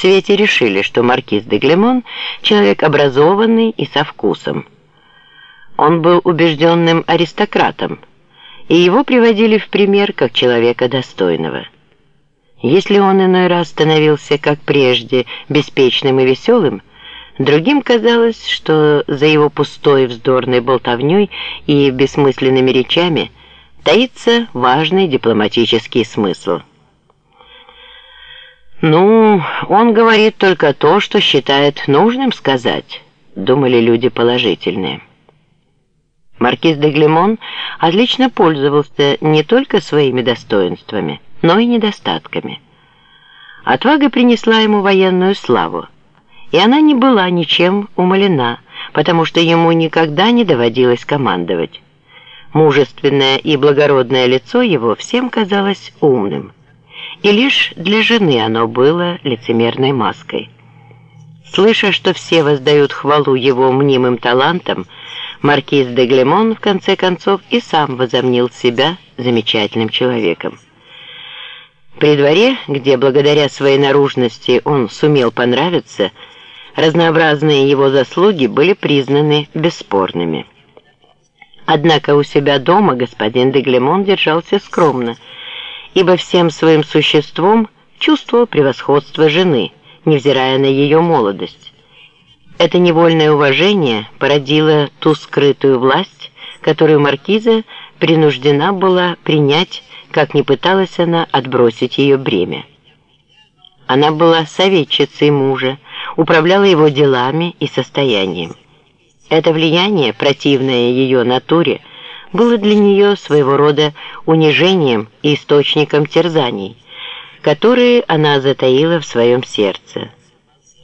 свете решили, что маркиз де Глемон – человек образованный и со вкусом. Он был убежденным аристократом, и его приводили в пример как человека достойного. Если он иной раз становился, как прежде, беспечным и веселым, другим казалось, что за его пустой вздорной болтовней и бессмысленными речами таится важный дипломатический смысл – «Ну, он говорит только то, что считает нужным сказать», — думали люди положительные. Маркиз де Глемон отлично пользовался не только своими достоинствами, но и недостатками. Отвага принесла ему военную славу, и она не была ничем умалена, потому что ему никогда не доводилось командовать. Мужественное и благородное лицо его всем казалось умным и лишь для жены оно было лицемерной маской. Слыша, что все воздают хвалу его мнимым талантам, маркиз де Глемон в конце концов и сам возомнил себя замечательным человеком. При дворе, где благодаря своей наружности он сумел понравиться, разнообразные его заслуги были признаны бесспорными. Однако у себя дома господин де Глемон держался скромно, ибо всем своим существом чувствовал превосходство жены, невзирая на ее молодость. Это невольное уважение породило ту скрытую власть, которую маркиза принуждена была принять, как не пыталась она отбросить ее бремя. Она была советчицей мужа, управляла его делами и состоянием. Это влияние, противное ее натуре, было для нее своего рода унижением и источником терзаний, которые она затаила в своем сердце.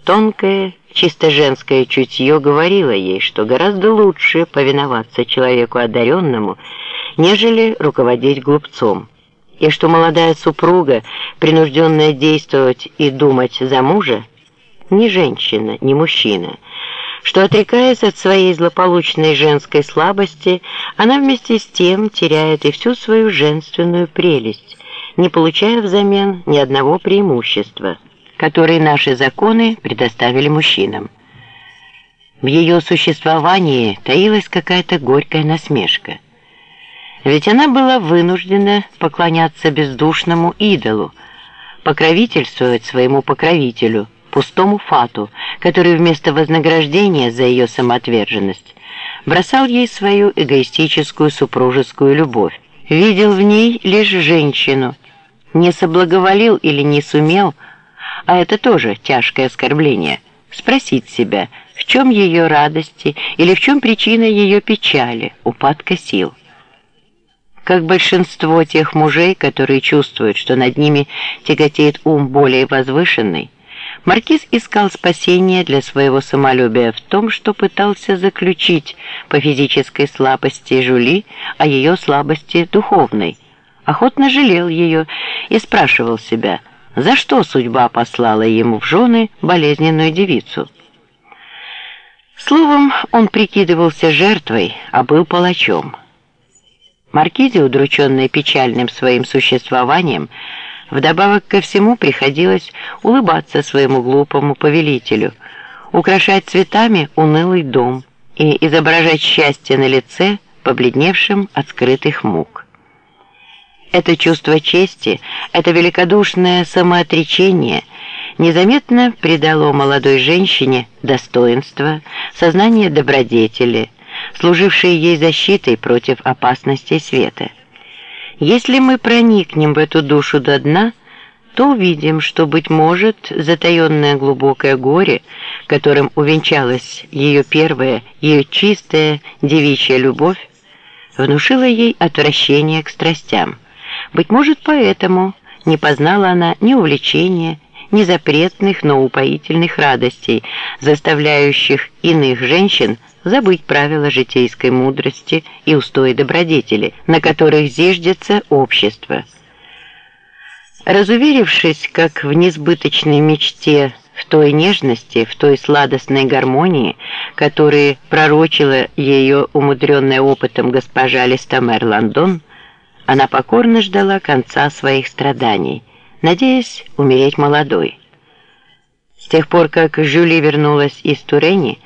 Тонкое, чисто женское чутье говорило ей, что гораздо лучше повиноваться человеку одаренному, нежели руководить глупцом, и что молодая супруга, принужденная действовать и думать за мужа, не женщина, не мужчина, что, отрекаясь от своей злополучной женской слабости, она вместе с тем теряет и всю свою женственную прелесть, не получая взамен ни одного преимущества, которые наши законы предоставили мужчинам. В ее существовании таилась какая-то горькая насмешка. Ведь она была вынуждена поклоняться бездушному идолу, покровительствовать своему покровителю – пустому фату, который вместо вознаграждения за ее самоотверженность бросал ей свою эгоистическую супружескую любовь, видел в ней лишь женщину, не соблаговолил или не сумел, а это тоже тяжкое оскорбление, спросить себя, в чем ее радости или в чем причина ее печали, упадка сил. Как большинство тех мужей, которые чувствуют, что над ними тяготеет ум более возвышенный, Маркиз искал спасения для своего самолюбия в том, что пытался заключить по физической слабости Жули о ее слабости духовной. Охотно жалел ее и спрашивал себя, за что судьба послала ему в жены болезненную девицу. Словом, он прикидывался жертвой, а был палачом. Маркизе, удрученная печальным своим существованием, Вдобавок ко всему приходилось улыбаться своему глупому повелителю, украшать цветами унылый дом и изображать счастье на лице, побледневшим от скрытых мук. Это чувство чести, это великодушное самоотречение незаметно придало молодой женщине достоинство, сознание добродетели, служившее ей защитой против опасностей света. Если мы проникнем в эту душу до дна, то увидим, что, быть может, затаенное глубокое горе, которым увенчалась ее первая, ее чистая девичья любовь, внушило ей отвращение к страстям. Быть может, поэтому не познала она ни увлечения, ни запретных, но упоительных радостей, заставляющих иных женщин забыть правила житейской мудрости и устои добродетели, на которых зиждется общество. Разуверившись, как в несбыточной мечте, в той нежности, в той сладостной гармонии, которые пророчила ее умудренная опытом госпожа Листомер Лондон, она покорно ждала конца своих страданий, надеясь умереть молодой. С тех пор, как Жюли вернулась из Турени,